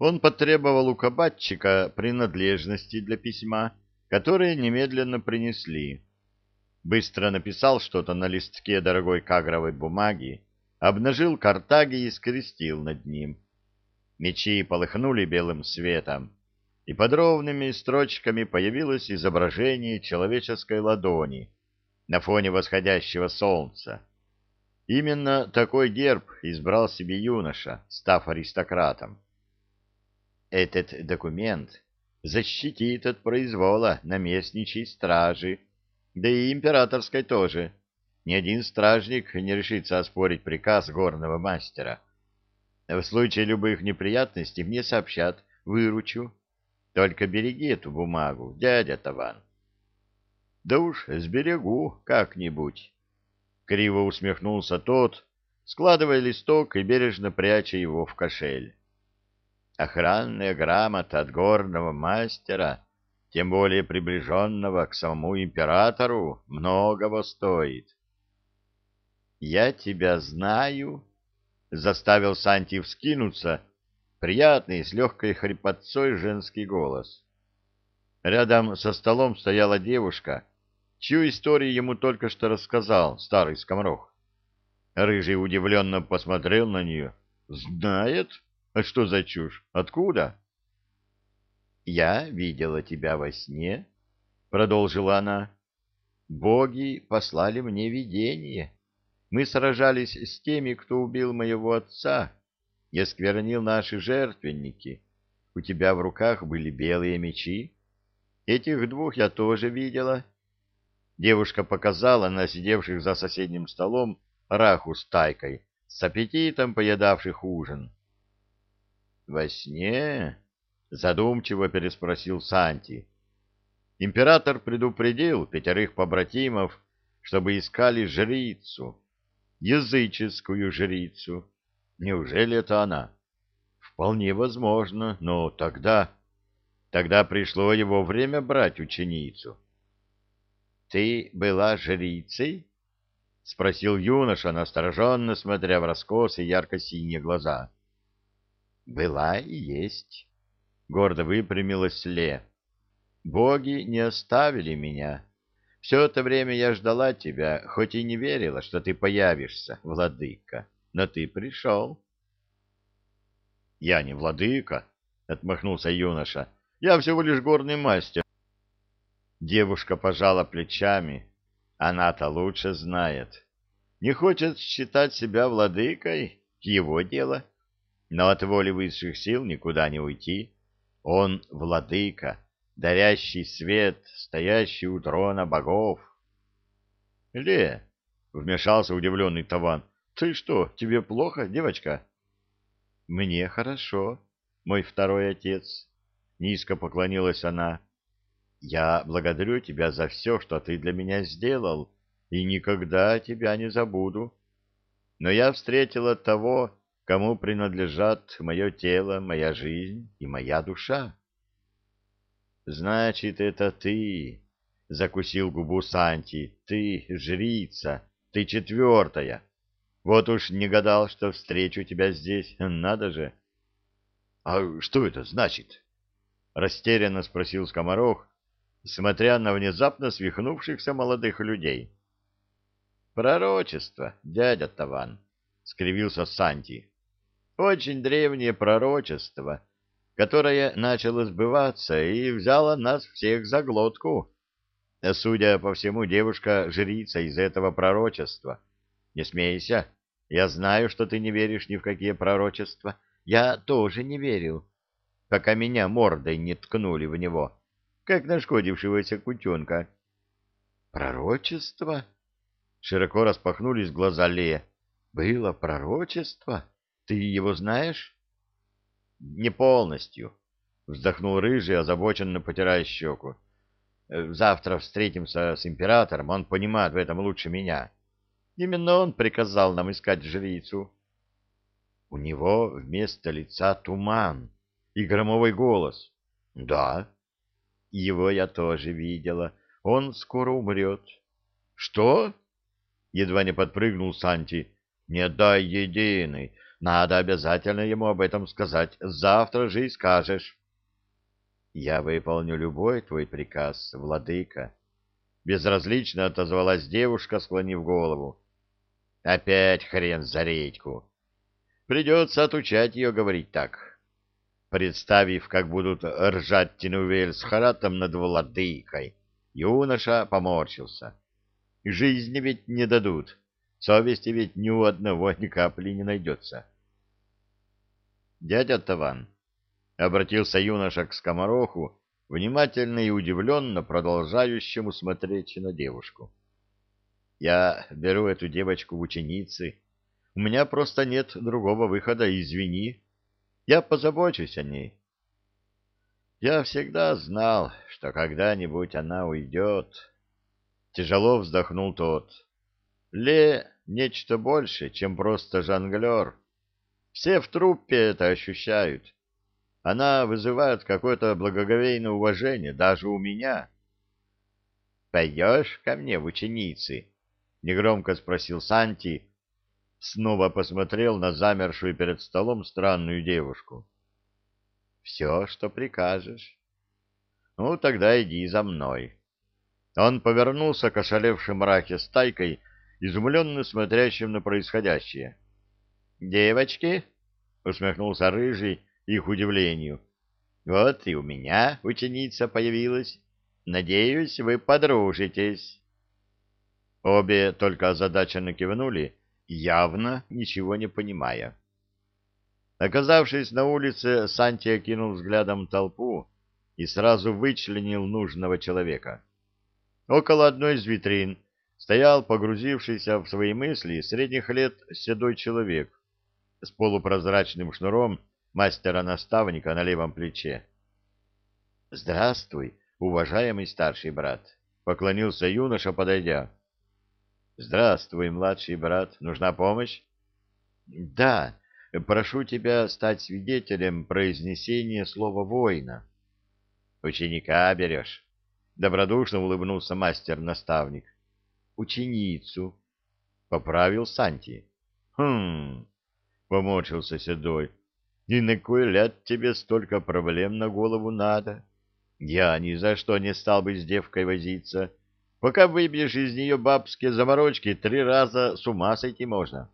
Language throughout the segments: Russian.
Он потребовал у кабатчика принадлежности для письма, которые немедленно принесли. Быстро написал что-то на листке дорогой кагровой бумаги, обнажил картаги и скрестил над ним. Мечи полыхнули белым светом, и под ровными строчками появилось изображение человеческой ладони на фоне восходящего солнца. Именно такой герб избрал себе юноша, став аристократом. Этот документ защитит от произвола наместничьей стражи, да и императорской тоже. Ни один стражник не решится оспорить приказ горного мастера. В случае любых неприятностей мне сообщат, выручу. Только береги эту бумагу, дядя Таван. Да уж, сберегу как-нибудь. Криво усмехнулся тот, складывая листок и бережно пряча его в кошель. Охранная грамота от горного мастера, тем более приближенного к самому императору, многого стоит. «Я тебя знаю», — заставил Санти вскинуться, приятный, с легкой хрипотцой женский голос. Рядом со столом стояла девушка, чью историю ему только что рассказал старый скоморох. Рыжий удивленно посмотрел на нее. «Знает?» А что за чушь? Откуда? Я видела тебя во сне, продолжила она. Боги послали мне видение. Мы сражались с теми, кто убил моего отца и осквернил наши жертвенники. У тебя в руках были белые мечи. Этих двух я тоже видела. Девушка показала на сидевших за соседним столом раху с тайкой, с аппетитом поедавших ужин. Во сне? Задумчиво переспросил Санти. Император предупредил пятерых побратимов, чтобы искали жрицу, языческую жрицу. Неужели это она? Вполне возможно, но тогда... Тогда пришло его время брать ученицу. — Ты была жрицей? — спросил юноша, настороженно смотря в раскосы ярко-синие глаза. Была и есть. Гордо выпрямилась Ле. Боги не оставили меня. Все это время я ждала тебя, хоть и не верила, что ты появишься, владыка. Но ты пришел. Я не владыка, отмахнулся юноша. Я всего лишь горный мастер. Девушка пожала плечами. Она-то лучше знает. Не хочет считать себя владыкой? Его дело. Но от воли высших сил никуда не уйти. Он владыка, дарящий свет, стоящий у трона богов. — Ле, — вмешался удивленный Таван, — ты что, тебе плохо, девочка? — Мне хорошо, мой второй отец, — низко поклонилась она. — Я благодарю тебя за все, что ты для меня сделал, и никогда тебя не забуду. Но я встретила того, кому принадлежат мое тело, моя жизнь и моя душа. Значит, это ты, — закусил губу Санти, — ты жрица, ты четвертая. Вот уж не гадал, что встречу тебя здесь, надо же. — А что это значит? — растерянно спросил скоморох, смотря на внезапно свихнувшихся молодых людей. — Пророчество, дядя Таван, — скривился Санти. Очень древнее пророчество, которое начало сбываться и взяло нас всех за глотку. Судя по всему, девушка — жрица из этого пророчества. Не смейся, я знаю, что ты не веришь ни в какие пророчества. Я тоже не верил, пока меня мордой не ткнули в него, как нашкодившегося кутенка. Пророчество? Широко распахнулись глаза Лея. Было пророчество? Ты его знаешь? Не полностью, вздохнул рыжий, озабоченно потирая щеку. Завтра встретимся с императором, он понимает в этом лучше меня. Именно он приказал нам искать жрицу. У него вместо лица туман и громовой голос. Да, его я тоже видела. Он скоро умрет. Что? Едва не подпрыгнул Санти. Не дай единый. Надо обязательно ему об этом сказать. Завтра же и скажешь. — Я выполню любой твой приказ, владыка. Безразлично отозвалась девушка, склонив голову. — Опять хрен за редьку. Придется отучать ее говорить так. Представив, как будут ржать Тинувель с Харатом над владыкой, юноша поморщился. Жизни ведь не дадут, совести ведь ни у одного ни капли не найдется. Дядя Таван, — обратился юноша к скомороху, внимательно и удивленно продолжающему смотреть на девушку. — Я беру эту девочку в ученицы. У меня просто нет другого выхода, извини. Я позабочусь о ней. Я всегда знал, что когда-нибудь она уйдет. Тяжело вздохнул тот. Ле — нечто больше, чем просто жонглер. Все в труппе это ощущают. Она вызывает какое-то благоговейное уважение даже у меня. — Пойдешь ко мне в ученицы? — негромко спросил Санти, снова посмотрел на замершую перед столом странную девушку. — Все, что прикажешь. — Ну, тогда иди за мной. Он повернулся к ошалевшей мрахе стайкой, изумленно смотрящим на происходящее. — Девочки, — усмехнулся Рыжий их удивлению, — вот и у меня ученица появилась. Надеюсь, вы подружитесь. Обе только озадаченно кивнули, явно ничего не понимая. Оказавшись на улице, Санти окинул взглядом толпу и сразу вычленил нужного человека. Около одной из витрин стоял погрузившийся в свои мысли средних лет седой человек с полупрозрачным шнуром мастера-наставника на левом плече. — Здравствуй, уважаемый старший брат! — поклонился юноша, подойдя. Здравствуй, младший брат. Нужна помощь? Да, прошу тебя стать свидетелем произнесения слова воина. Ученика берешь? Добродушно улыбнулся мастер-наставник. Ученицу. Поправил Санти. Хм, поморщился Седой. И на кой ляд тебе столько проблем на голову надо? Я ни за что не стал бы с девкой возиться. Пока выбьешь из нее бабские заморочки, три раза с ума сойти можно.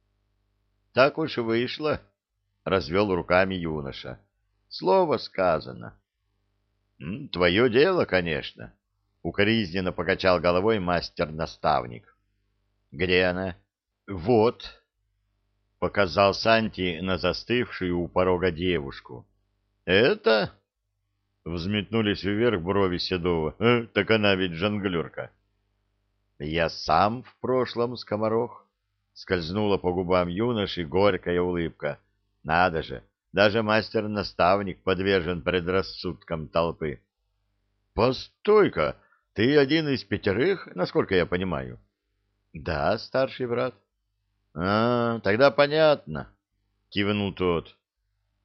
— Так уж вышло, — развел руками юноша. — Слово сказано. — Твое дело, конечно, — укоризненно покачал головой мастер-наставник. — Где она? — Вот, — показал Санти на застывшую у порога девушку. — Это? Взметнулись вверх брови Седова. Э, так она ведь жонглерка. Я сам в прошлом скоморох. Скользнула по губам юноши горькая улыбка. Надо же, даже мастер-наставник подвержен предрассудкам толпы. Постой-ка, ты один из пятерых, насколько я понимаю? Да, старший брат. А, тогда понятно, кивнул тот.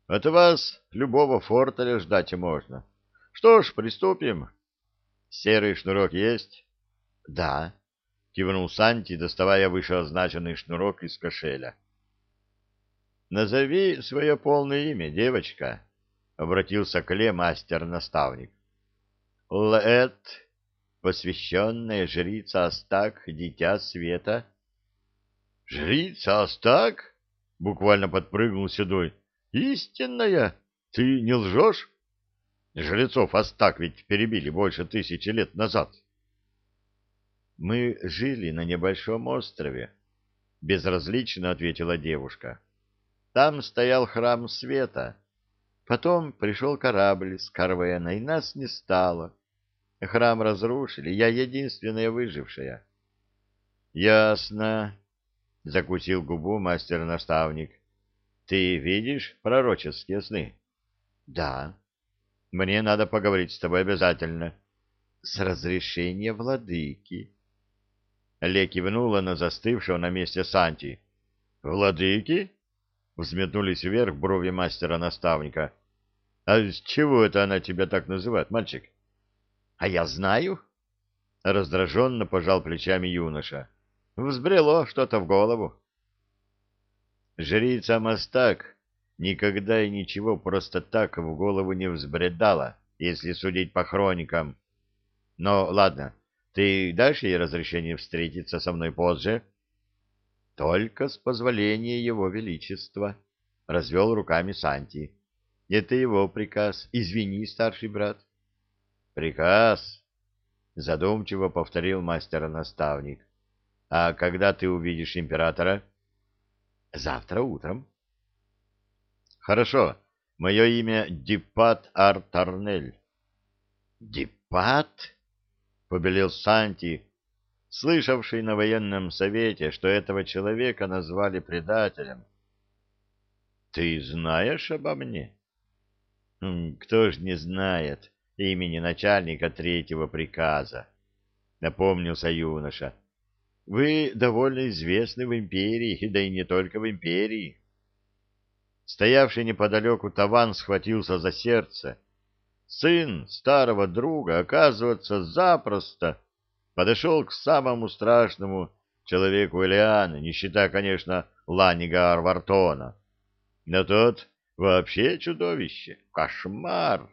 От вас любого фортеля ждать можно. Что ж, приступим. Серый шнурок есть? Да, кивнул Санти, доставая вышеозначенный шнурок из кошеля. Назови свое полное имя, девочка, обратился к Ле мастер-наставник. Лэт, посвященная жрица Астак, дитя света. Жрица Астак? Буквально подпрыгнул Седой. Истинная? Ты не лжешь? Жрецов Астак ведь перебили больше тысячи лет назад. Мы жили на небольшом острове, безразлично ответила девушка. Там стоял храм света. Потом пришел корабль с Карвена, и нас не стало. Храм разрушили, я единственная выжившая. — Ясно, — закусил губу мастер-наставник. Ты видишь пророческие сны? Да. Мне надо поговорить с тобой обязательно. С разрешения владыки. Ле кивнула на застывшего на месте Санти. Владыки? Взметнулись вверх брови мастера-наставника. А с чего это она тебя так называет, мальчик? А я знаю. Раздраженно пожал плечами юноша. Взбрело что-то в голову. Жрица Мастак никогда и ничего просто так в голову не взбредала, если судить по хроникам. Но ладно, ты дашь ей разрешение встретиться со мной позже? — Только с позволения его величества, — развел руками Санти. — Это его приказ. Извини, старший брат. — Приказ? — задумчиво повторил мастер-наставник. — А когда ты увидишь императора? — Завтра утром. — Хорошо. Мое имя Дипат Артарнель. — Дипат? — побелел Санти, слышавший на военном совете, что этого человека назвали предателем. — Ты знаешь обо мне? — Кто ж не знает имени начальника третьего приказа? — напомнился юноша. — Вы довольно известны в империи, да и не только в империи. Стоявший неподалеку Таван схватился за сердце — сын старого друга, оказывается, запросто подошел к самому страшному человеку Элианы, не считая, конечно, Ланига Арвартона. Но тот вообще чудовище, кошмар.